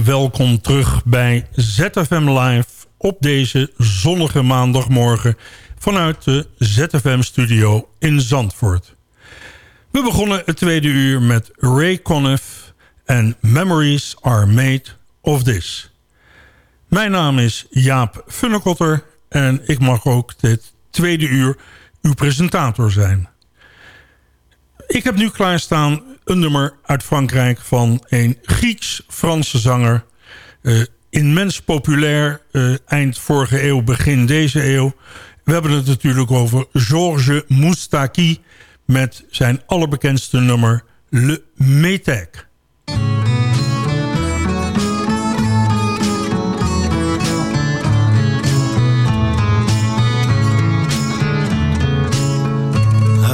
Welkom terug bij ZFM Live op deze zonnige maandagmorgen vanuit de ZFM-studio in Zandvoort. We begonnen het tweede uur met Ray Conniff en Memories Are Made of This. Mijn naam is Jaap Funnekotter en ik mag ook dit tweede uur uw presentator zijn. Ik heb nu klaarstaan een nummer uit Frankrijk van een Grieks-Franse zanger. Uh, immens populair, uh, eind vorige eeuw, begin deze eeuw. We hebben het natuurlijk over Georges Moustaki met zijn allerbekendste nummer Le Métèque.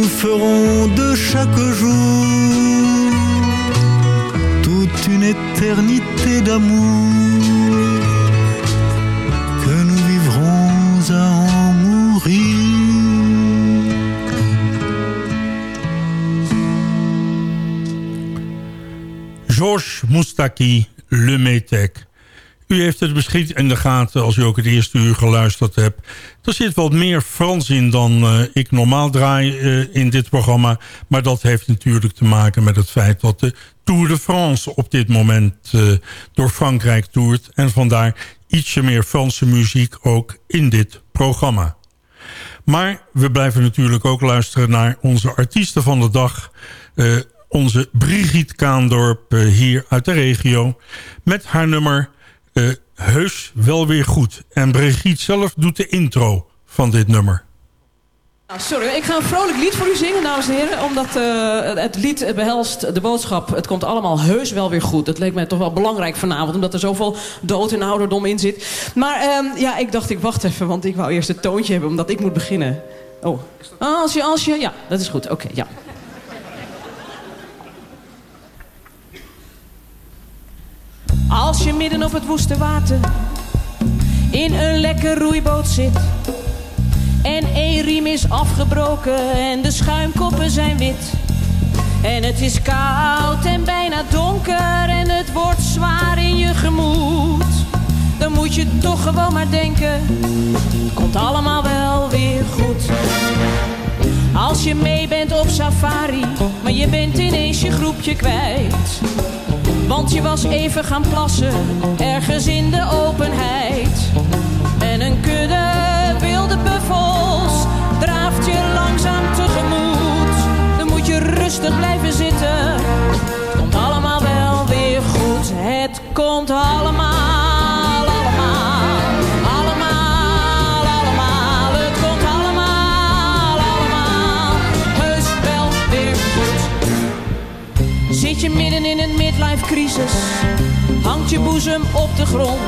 nous ferons de chaque jour toute une éternité d'amour que nous vivrons à en mourir. Georges Moustaki, Le Metec. U heeft het misschien in de gaten als u ook het eerste uur geluisterd hebt. Er zit wat meer Frans in dan uh, ik normaal draai uh, in dit programma. Maar dat heeft natuurlijk te maken met het feit dat de Tour de France op dit moment uh, door Frankrijk toert. En vandaar ietsje meer Franse muziek ook in dit programma. Maar we blijven natuurlijk ook luisteren naar onze artiesten van de dag. onze Brigitte Kaandorp hier uit de regio. Met haar nummer uh, heus wel weer goed. En Brigitte zelf doet de intro van dit nummer. Nou, sorry, ik ga een vrolijk lied voor u zingen, dames en heren. Omdat uh, het lied behelst de boodschap... het komt allemaal heus wel weer goed. Dat leek mij toch wel belangrijk vanavond... omdat er zoveel dood en ouderdom in zit. Maar uh, ja, ik dacht, ik wacht even... want ik wou eerst het toontje hebben, omdat ik moet beginnen. Oh, als je, als je... Ja, dat is goed. Oké, ja. Als je midden op het woeste water in een lekker roeiboot zit. En één riem is afgebroken en de schuimkoppen zijn wit. En het is koud en bijna donker en het wordt zwaar in je gemoed. Dan moet je toch gewoon maar denken, komt allemaal wel weer goed. Als je mee bent op safari, maar je bent ineens je groepje kwijt. Want je was even gaan plassen, ergens in de openheid. En een kudde wilde buffels draaft je langzaam tegemoet. Dan moet je rustig blijven zitten. Het komt allemaal wel weer goed. Het komt allemaal crisis? Hangt je boezem op de grond?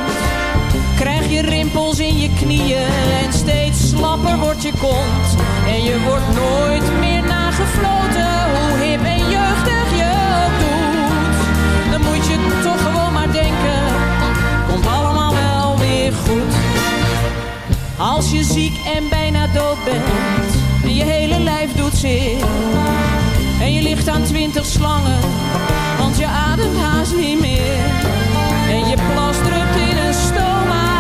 Krijg je rimpels in je knieën en steeds slapper wordt je kont. En je wordt nooit meer nagefloten, hoe hip en jeugdig je ook doet. Dan moet je toch gewoon maar denken, komt allemaal wel weer goed. Als je ziek en bijna dood bent, en je hele lijf doet zeer. Je ligt aan twintig slangen, want je ademt haast niet meer. En je plas drupt in een stoma,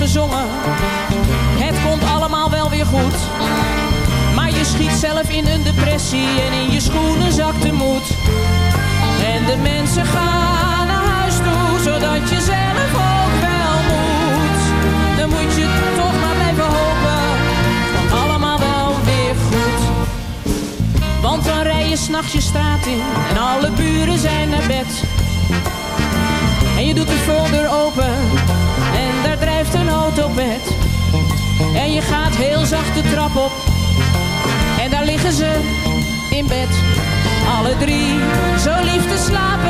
gezongen, het komt allemaal wel weer goed. Maar je schiet zelf in een depressie en in je schoenen zakt de moed. En de mensen gaan naar huis toe, zodat je zelf ook wel moet. Dan moet je toch maar blijven hopen, komt allemaal wel weer goed. Want dan rij je s'nachts je straat in en alle buren zijn naar bed. En je doet de voordeur open en drijft een autobed. En je gaat heel zacht de trap op en daar liggen ze in bed. Alle drie zo lief te slapen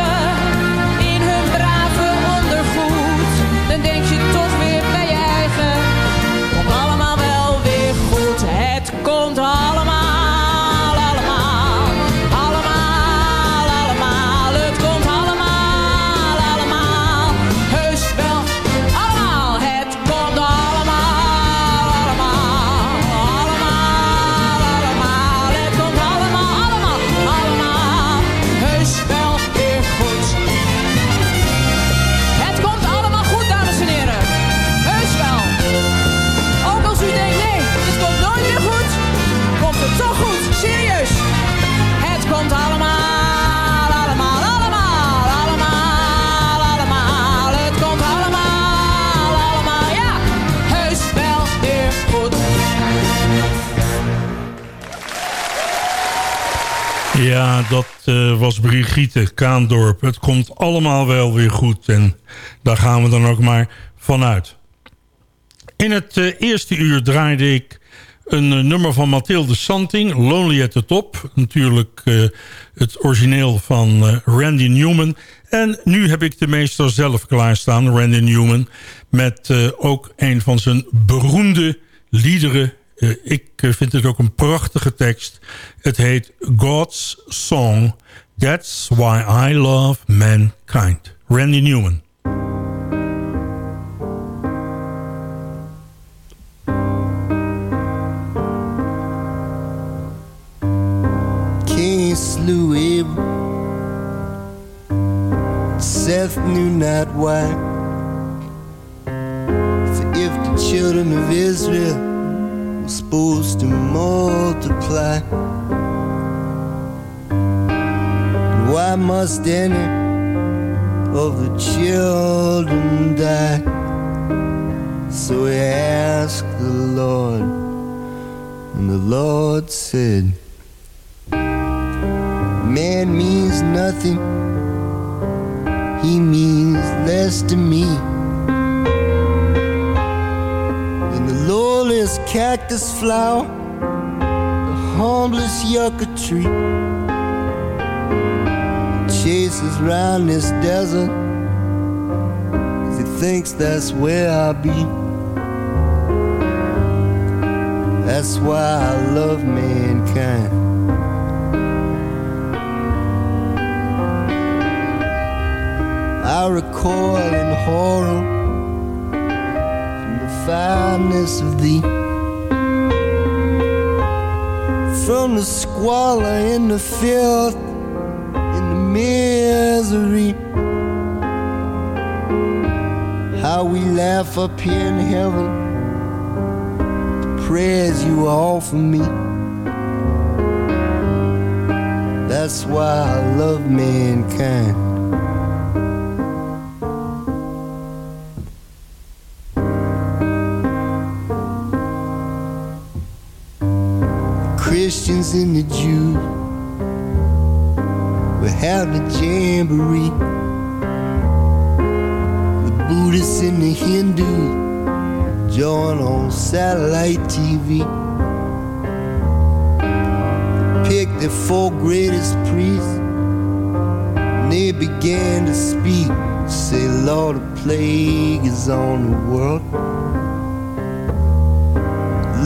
Ja, dat eh, was Brigitte Kaandorp. Het komt allemaal wel weer goed en daar gaan we dan ook maar vanuit. In het eh, eerste uur draaide ik een eh, nummer van Mathilde Santing, Lonely at the Top. Natuurlijk het origineel van Randy Newman. En nu heb ik de meester zelf klaarstaan, Randy Newman... met ook een van zijn beroemde liederen. Eh, ik eh, vind het ook een prachtige tekst. Het heet God's Song. That's why I love mankind. Randy Newman. Slew Abel. Seth knew not why. For if the children of Israel supposed to multiply, why must any of the children die? So he asked the Lord, and the Lord said, Man means nothing, he means less to me lowliest cactus flower, the humblest yucca tree. Chases round this desert, he thinks that's where I'll be. That's why I love mankind. I recoil in horror from the fineness of thee, from the squalor in the filth in the misery. How we laugh up here in heaven, the prayers you offer me. That's why I love mankind. And the Jews We have the jamboree. The Buddhists and the Hindus join on satellite TV. Pick the four greatest priests, and they began to speak. Say, Lord, the plague is on the world.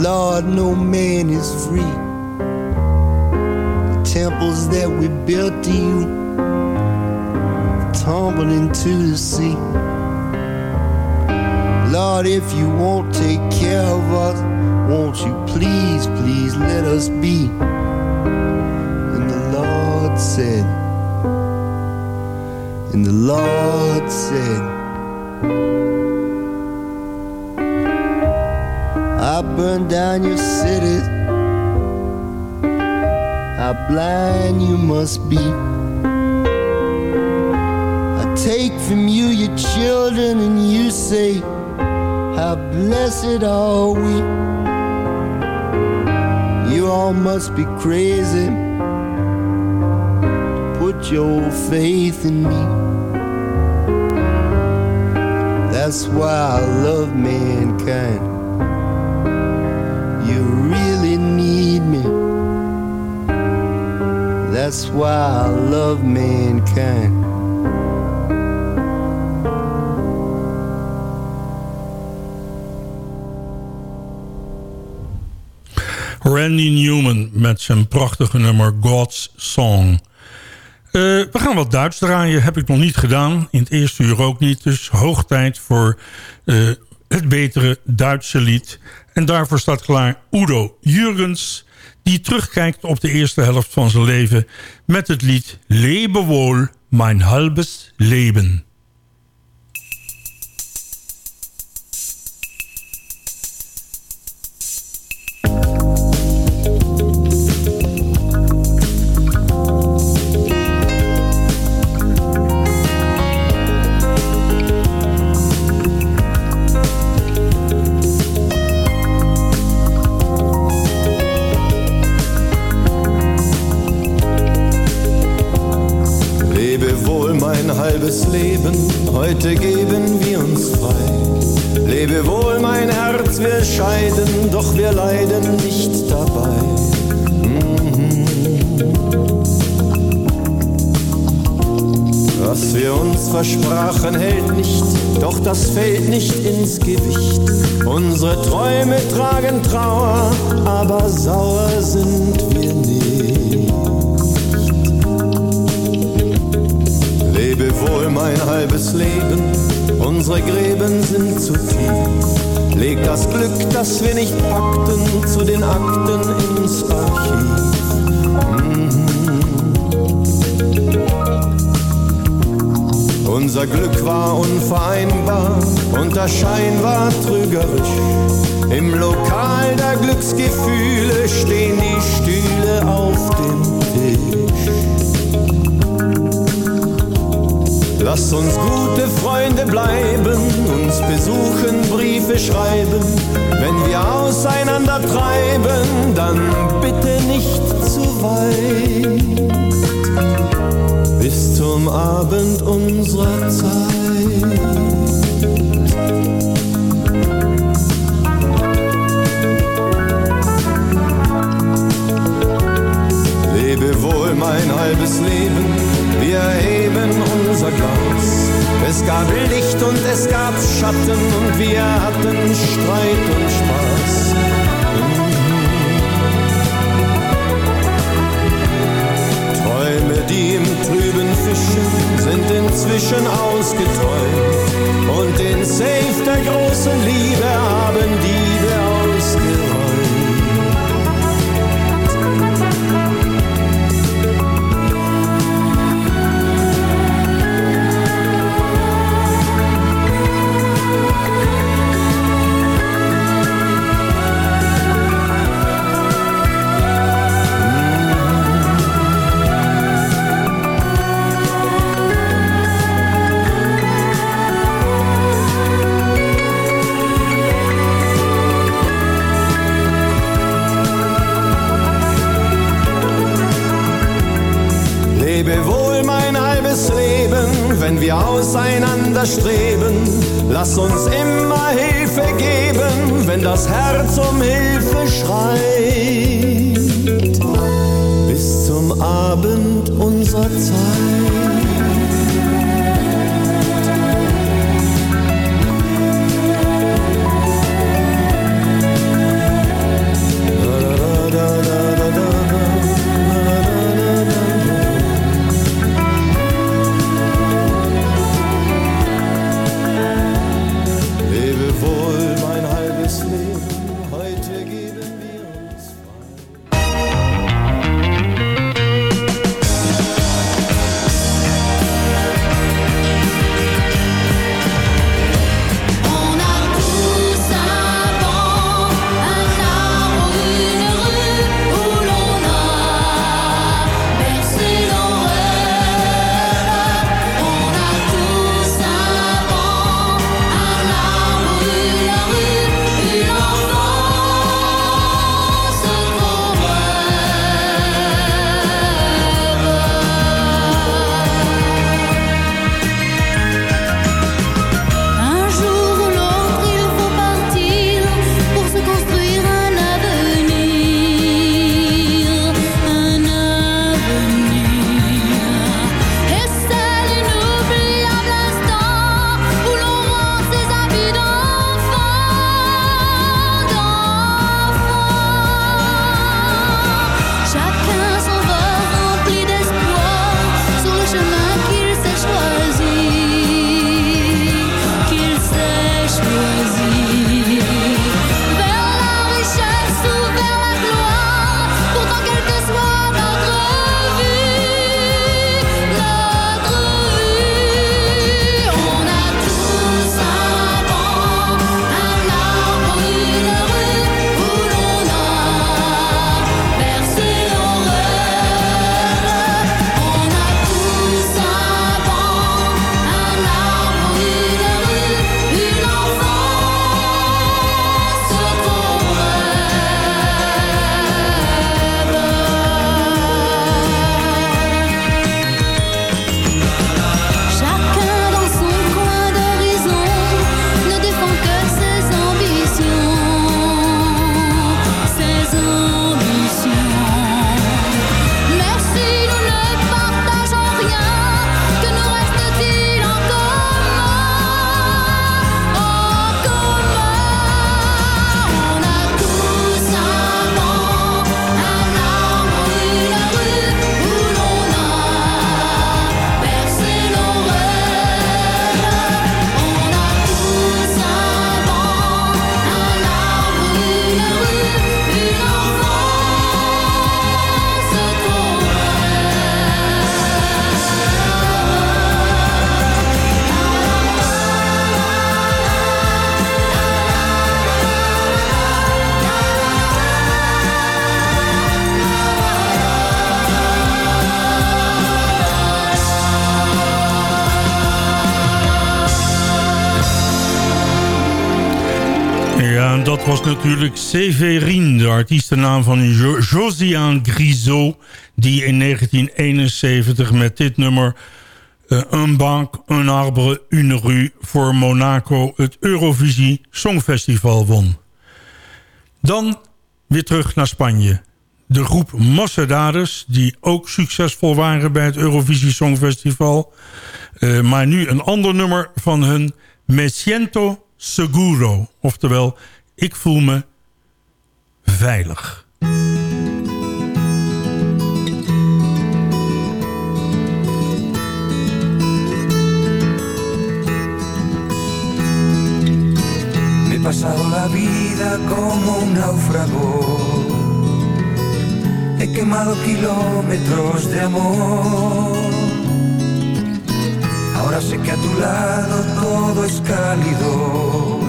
Lord, no man is free. Temples that we built to you tumbled into the sea. Lord, if you won't take care of us, won't you please, please let us be? And the Lord said, and the Lord said, I burn down your cities. How blind you must be. I take from you your children, and you say, How blessed are we. You all must be crazy. Put your faith in me. That's why I love mankind. That's why I love mankind. Randy Newman met zijn prachtige nummer God's Song. Eh, we gaan wat Duits draaien. Heb ik nog niet gedaan. In het eerste uur ook niet. Dus hoog tijd voor eh, het betere Duitse lied. En daarvoor staat klaar Udo Jurgens... die terugkijkt op de eerste helft van zijn leven... met het lied Lebe wohl, mijn halbes Leben. Wohl mein halbes Leben, wir heben unser Glas. Es gab Licht und es gab Schatten und wir hatten Streit und Spaß. Träume, die im Trüben fischen, sind inzwischen ausgeträumt. Und den Safe der großen Liebe haben Diebe wir auseinander streben. Lass uns immer Hilfe geben, wenn das Herz um Hilfe schreit. Bis zum Abend unserer Zeit. Natuurlijk Séverine, de artiestennaam van jo Josiane Grisot... die in 1971 met dit nummer... eh, Un banc, un arbre, une rue voor Monaco... het Eurovisie Songfestival won. Dan weer terug naar Spanje. De groep Mossedades, die ook succesvol waren bij het Eurovisie Songfestival... eh, maar nu een ander nummer van hun Me siento seguro. Oftewel, ik voel me veilig. Me he pasado la vida como un náufrago. He quemado kilómetros de amor. Ahora sé que a tu lado todo es cálido.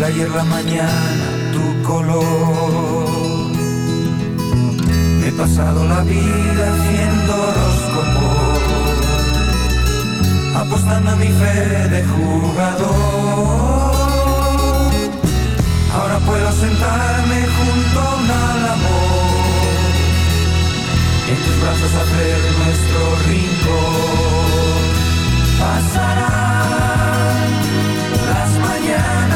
El ayer, mañana, tu color. Me he pasado la vida haciendo horóscopos apostando a mi fe de jugador. Ahora puedo sentarme junto a un álamo, en tus brazos hacer nuestro rincón. pasarán, las mañanas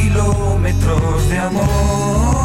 kilómetros de amor.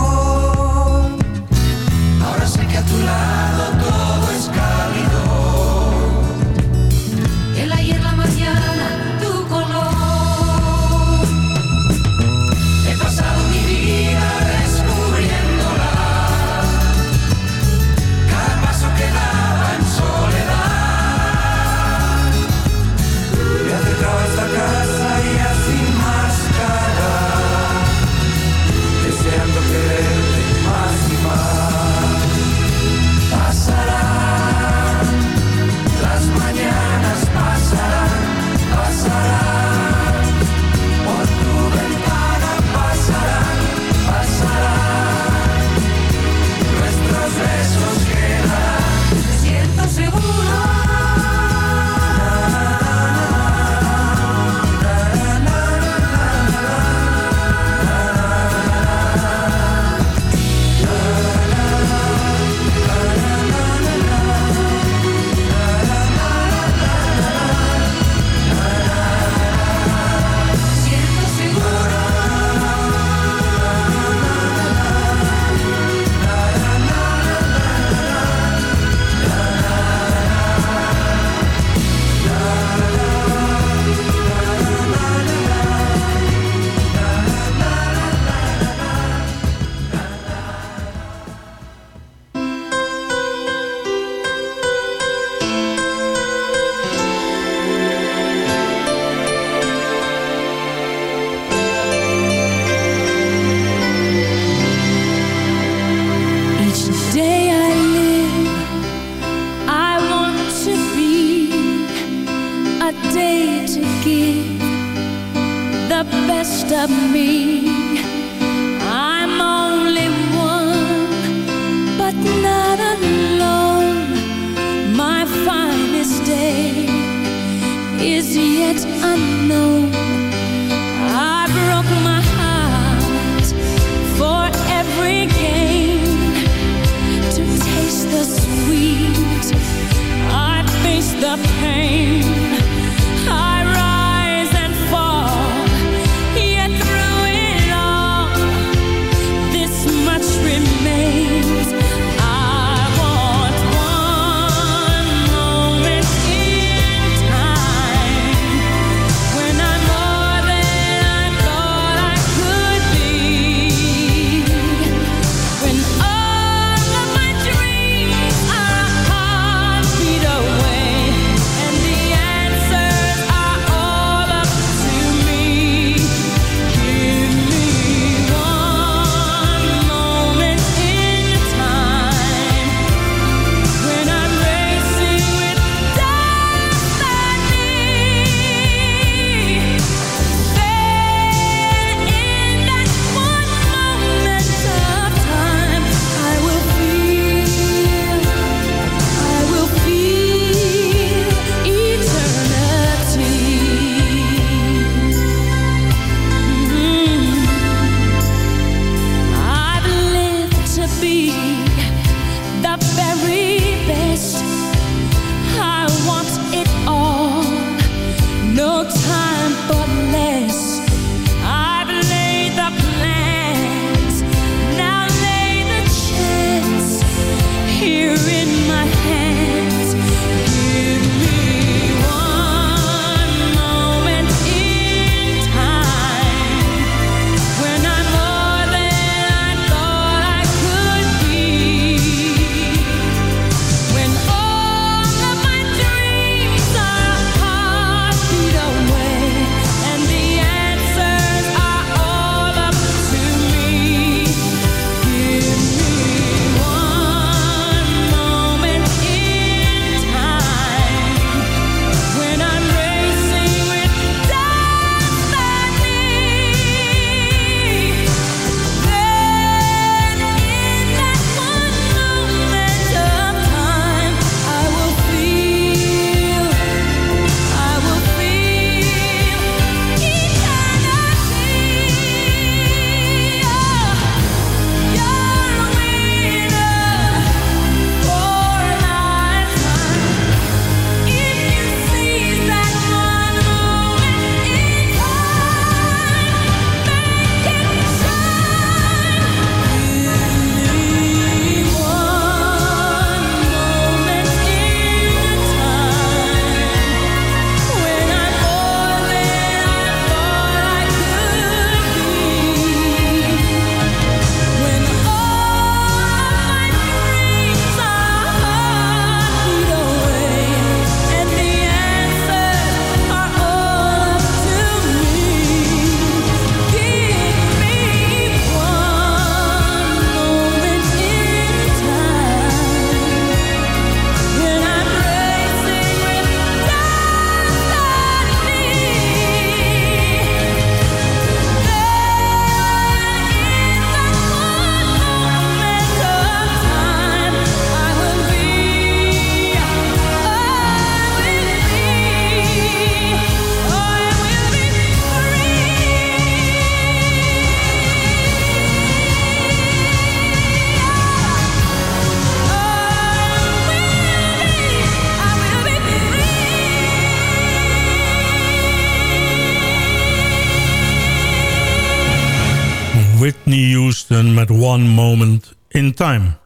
Met One Moment in Time.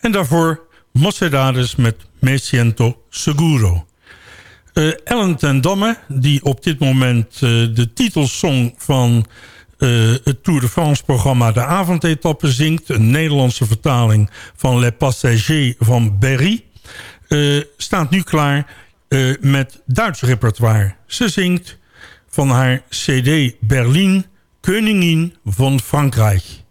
En daarvoor Mocedades met Me Siento Seguro. Eh, Ellen ten Damme, die op dit moment eh, de titelsong van eh, het Tour de France programma De Avondetappe zingt. Een Nederlandse vertaling van Les Passagers van Berry. staat nu klaar met Duits repertoire. Ze zingt van haar cd Berlin Koningin van Frankrijk.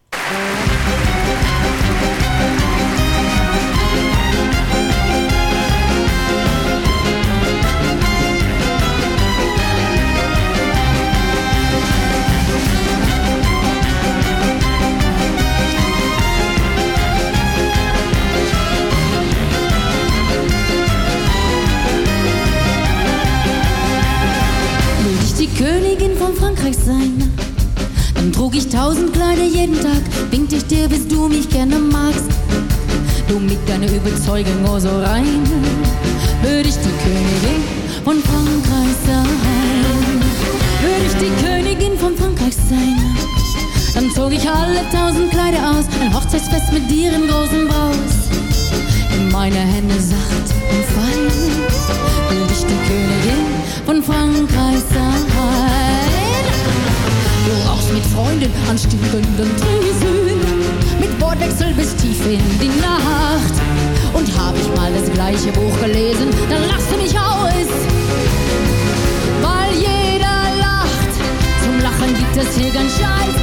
Tausend Kleider jeden Tag, wink ich dir, bis du mich gerne magst. Du mit deiner Überzeugung oh so rein, würde ich die Königin von Frankreich sein. Würde ich die Königin von Frankreich sein, dann zog ich alle tausend Kleider aus, ein Hochzeitsfest mit dir im großen Braus. In meine Hände sacht und fein, will ich die Königin von Frankreich sein. Mit Freunden an stinkenden Tresen, mit Wortwechsel bis tief in die Nacht. Und hab ich mal das gleiche Buch gelesen, dann lachst du mich aus. Weil jeder lacht, zum Lachen gibt es hier ganz Scheiß,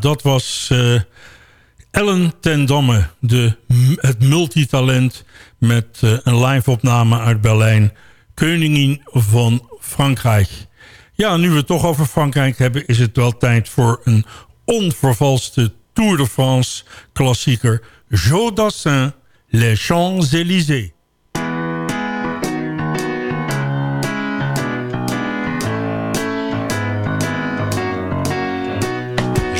dat was eh, Ellen ten Damme, de, het multitalent met eh, een live-opname uit Berlijn. Koningin van Frankrijk. Ja, nu we het toch over Frankrijk hebben... is het wel tijd voor een onvervalste Tour de France klassieker. Joe Les Champs-Élysées.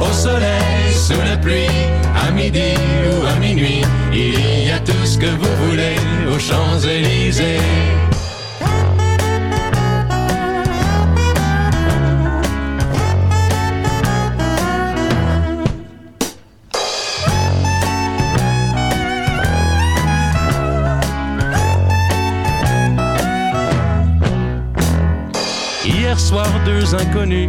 au soleil, sous la pluie, à midi ou à minuit, il y a tout ce que vous voulez aux Champs-Élysées. Hier soir, deux inconnus,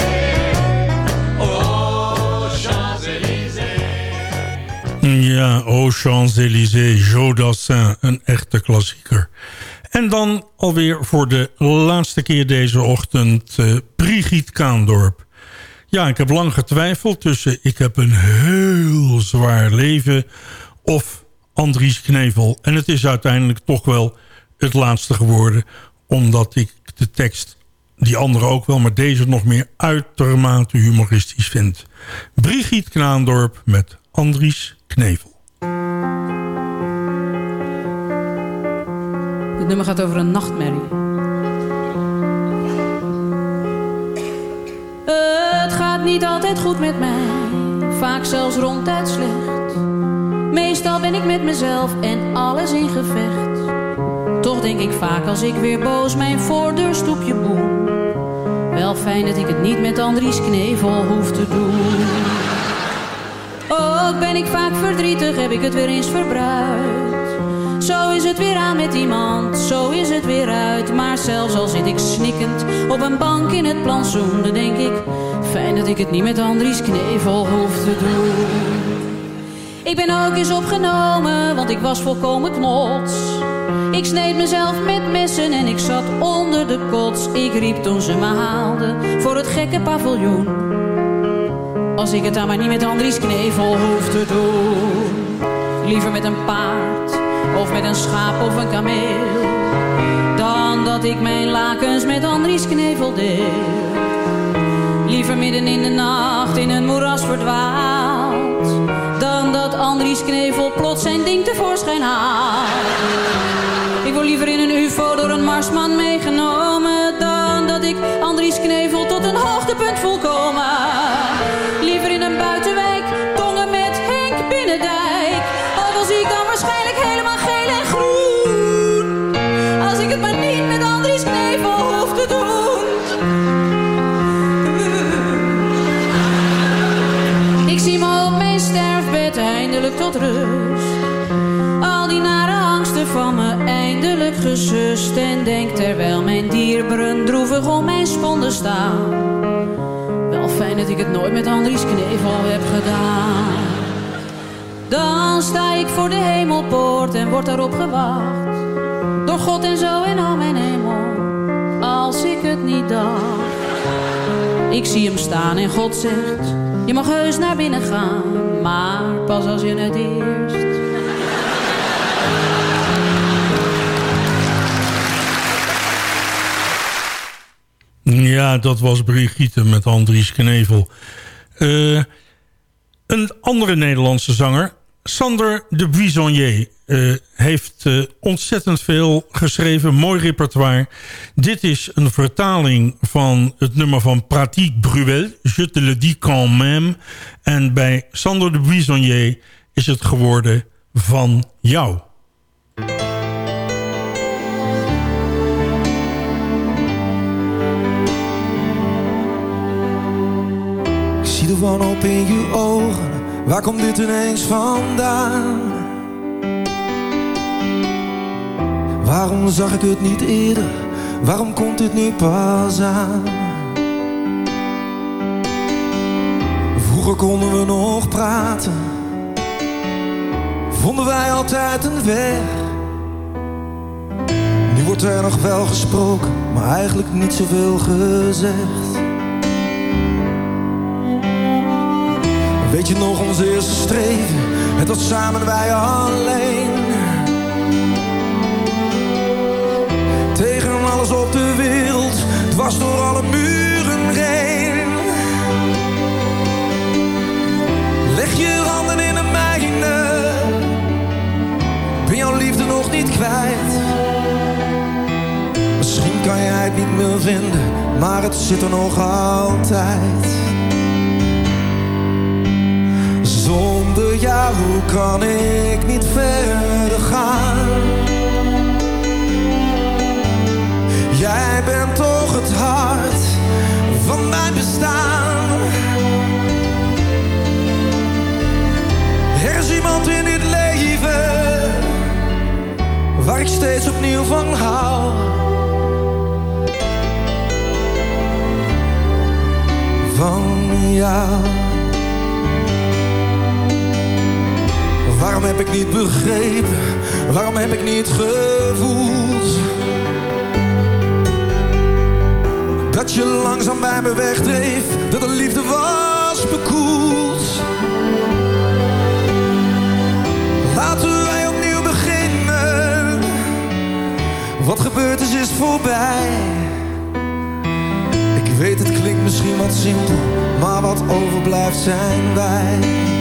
Ja, Aux Champs-Élysées, Joe Dassin, een echte klassieker. En dan alweer voor de laatste keer deze ochtend eh, Brigitte Kaandorp. Ja, ik heb lang getwijfeld tussen ik heb een heel zwaar leven of Andries Knevel. En het is uiteindelijk toch wel het laatste geworden, omdat ik de tekst, die andere ook wel, maar deze nog meer uitermate humoristisch vind. Brigitte Kaandorp met Andries Knevel. Dit nummer gaat over een nachtmerrie. Het gaat niet altijd goed met mij, vaak zelfs ronduit slecht. Meestal ben ik met mezelf en alles in gevecht. Toch denk ik vaak als ik weer boos mijn voordeurstoepje boem. Wel fijn dat ik het niet met Andries Knevel hoef te doen. Ben ik vaak verdrietig, heb ik het weer eens verbruikt. Zo is het weer aan met iemand, zo is het weer uit. Maar zelfs al zit ik snikkend op een bank in het plantsoen, dan denk ik... Fijn dat ik het niet met Andries Knevel hoef te doen. Ik ben ook eens opgenomen, want ik was volkomen knots. Ik sneed mezelf met messen en ik zat onder de kots. Ik riep toen ze me haalden voor het gekke paviljoen. Als ik het dan maar niet met Andries Knevel hoef te doen. Liever met een paard, of met een schaap of een kameel. Dan dat ik mijn lakens met Andries Knevel deel. Liever midden in de nacht in een moeras verdwaald. Dan dat Andries Knevel plots zijn ding tevoorschijn haalt. Ik wil liever in een ufo door een marsman meegenomen. Dan dat ik Andries Knevel tot een hoogtepunt volkomen. Gesust. En denk terwijl mijn dierberen droevig om mijn sponden staan. Ik het nooit met Andries Knevel heb gedaan. Dan sta ik voor de hemelpoort en word daarop gewacht. Door God en zo en al mijn hemel. Als ik het niet dacht. Ik zie hem staan en God zegt... Je mag heus naar binnen gaan, maar pas als je het eerst... Ja, dat was Brigitte met Andries Knevel. Eh, een andere Nederlandse zanger, Sander de Buissonnier... eh, heeft eh, ontzettend veel geschreven, mooi repertoire. Dit is een vertaling van het nummer van Pratique Bruel... Je te le dis quand même. En bij Sander de Buissonnier is het geworden van jou. Zie de wanhoop in je ogen. Waar komt dit ineens vandaan? Waarom zag ik het niet eerder? Waarom komt dit nu pas aan? Vroeger konden we nog praten. Vonden wij altijd een weg. Nu wordt er nog wel gesproken, maar eigenlijk niet zoveel gezegd. Weet je nog ons eerste streven? Het was samen wij alleen. Tegen alles op de wereld, dwars door alle muren heen. Leg je handen in de mijne. Ben jouw liefde nog niet kwijt? Misschien kan jij het niet meer vinden, maar het zit er nog altijd. Jou kan ik niet verder gaan. Jij bent toch het hart van mijn bestaan. Er is iemand in dit leven waar ik steeds opnieuw van hou. Van jou. Waarom heb ik niet begrepen? Waarom heb ik niet gevoeld? Dat je langzaam bij me wegdreef, dat de liefde was bekoeld. Laten wij opnieuw beginnen. Wat gebeurd is, is voorbij. Ik weet, het klinkt misschien wat simpel, maar wat overblijft zijn wij.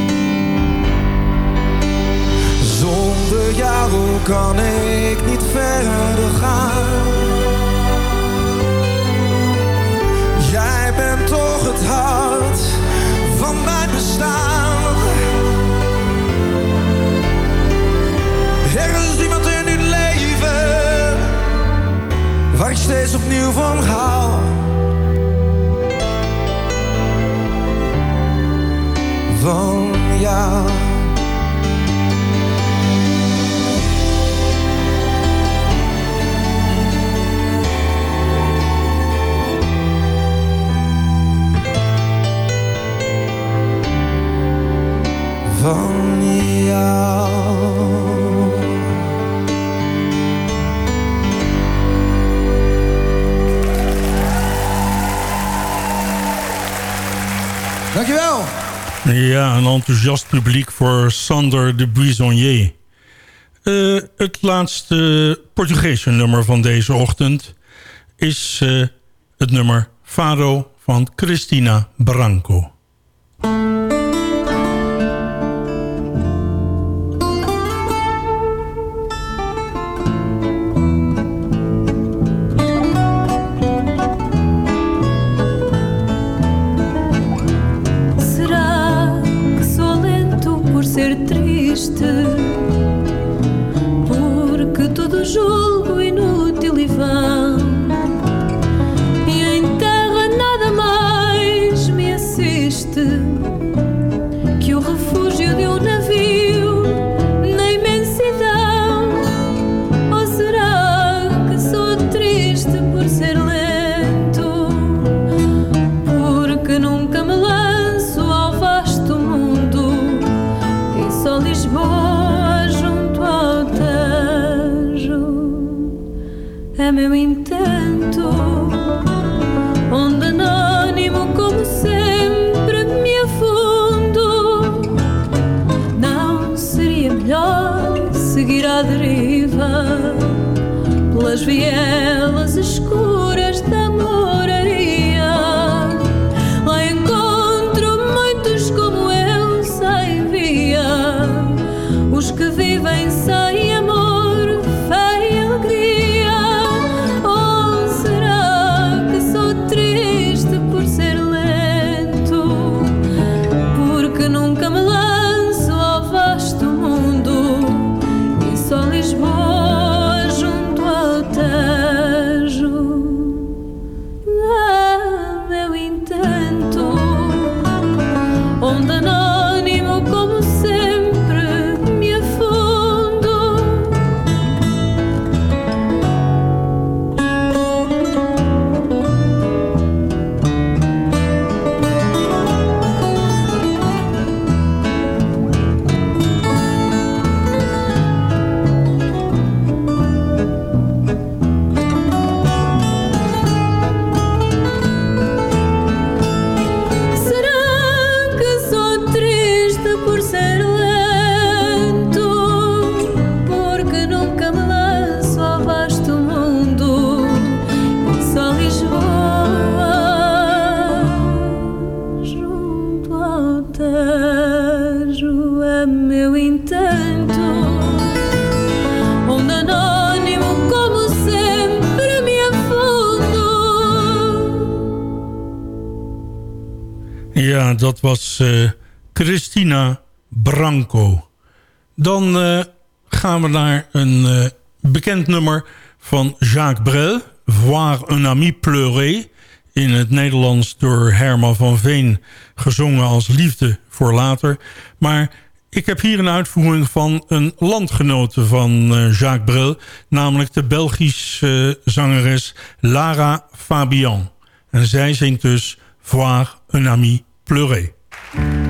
Zonder jou kan ik niet verder gaan. Jij bent toch het hart van mijn bestaan. Er is iemand in dit leven waar ik steeds opnieuw van hou. Van jou. Van jou. Dankjewel. Ja, een enthousiast publiek voor Sander de Buissonnier. Eh, het laatste Portugese nummer van deze ochtend is eh, het nummer Fado van Cristina Branco. was eh, Christina Branco. Dan eh, gaan we naar een eh, bekend nummer van Jacques Brel... Voir un ami pleurer in het Nederlands door Herman van Veen gezongen als liefde voor later. Maar ik heb hier een uitvoering van een landgenote van Jacques Brel... namelijk de Belgische zangeres Lara Fabian. En zij zingt dus Voir un ami pleurer. Thank you.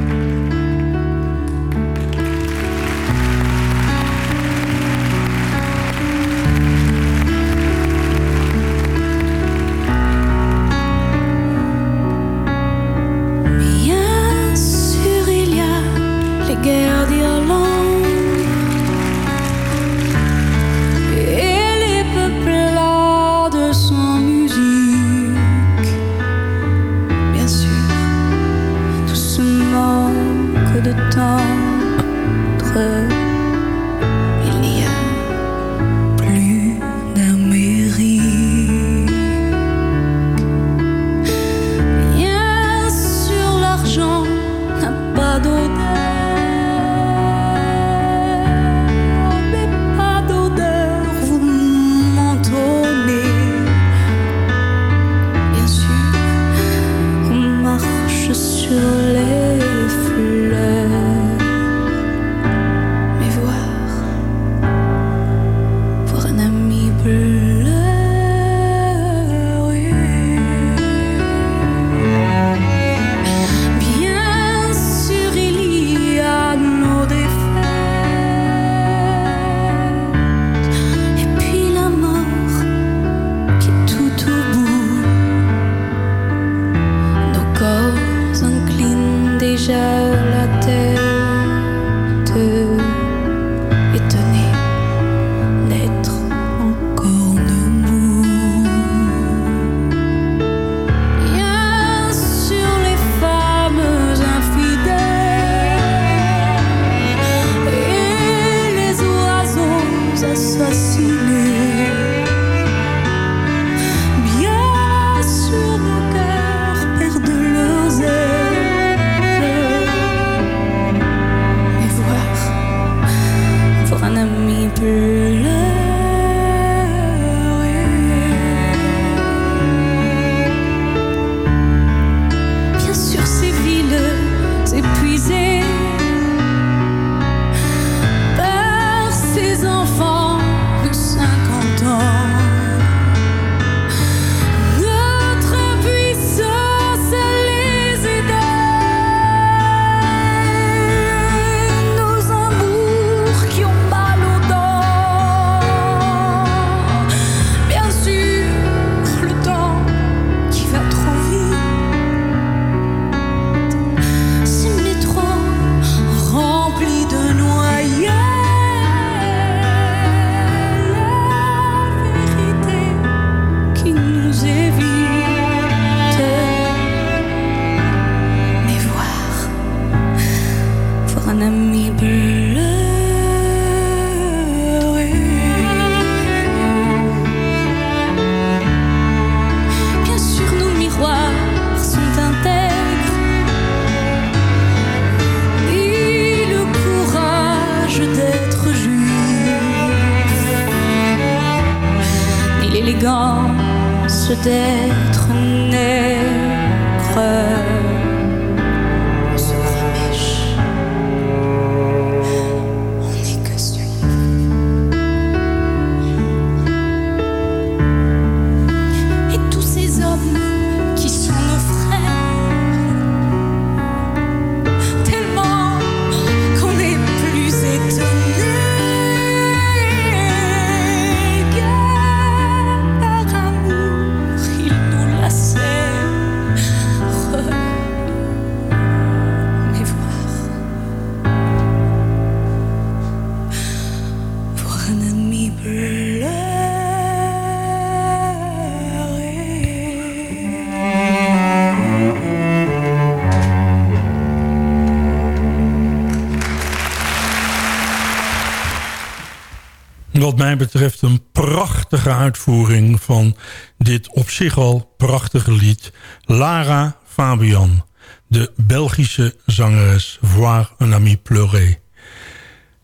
Wat mij betreft een prachtige uitvoering van dit op zich al prachtige lied. Lara Fabian, de Belgische zangeres Voir un ami pleurer.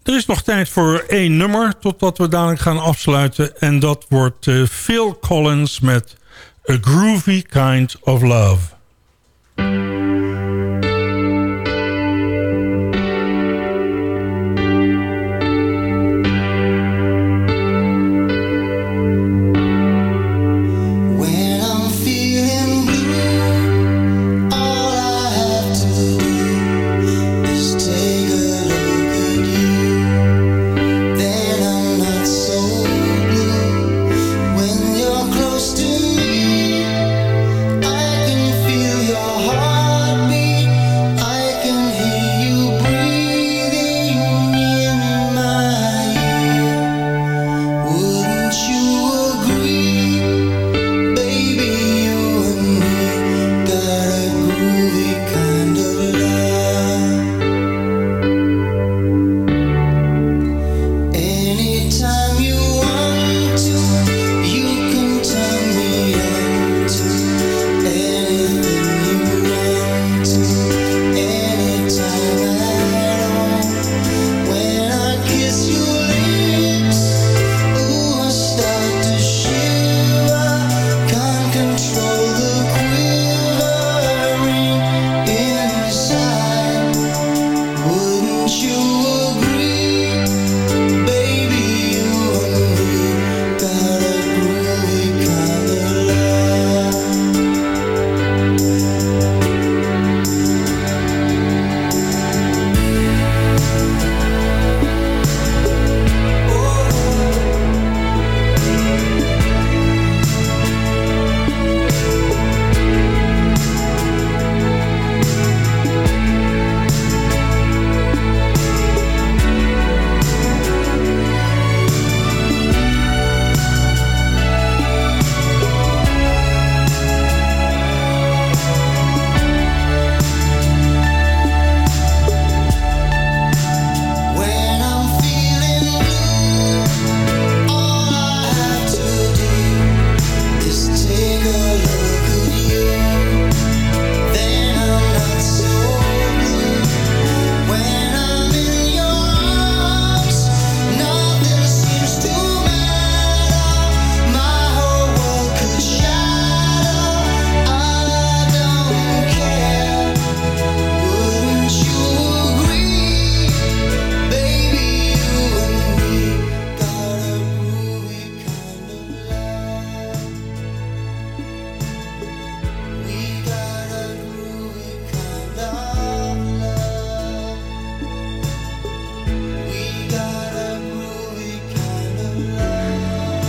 Er is nog tijd voor één nummer totdat we dadelijk gaan afsluiten. En dat wordt eh, Phil Collins met A Groovy Kind of Love.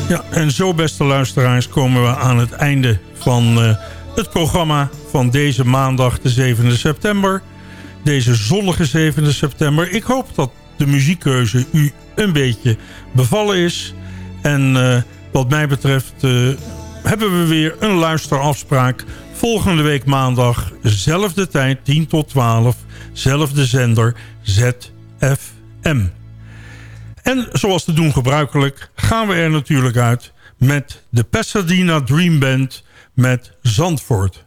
Ja, en zo beste luisteraars komen we aan het einde van eh, het programma van deze maandag de 7e september. Deze zonnige 7e september. Ik hoop dat de muziekkeuze u een beetje bevallen is. En eh, wat mij betreft eh, hebben we weer een luisterafspraak. Volgende week maandag, zelfde tijd, 10 tot 12. Zelfde zender, ZFM. En zoals te doen gebruikelijk gaan we er natuurlijk uit met de Pasadena Dream Band met Zandvoort.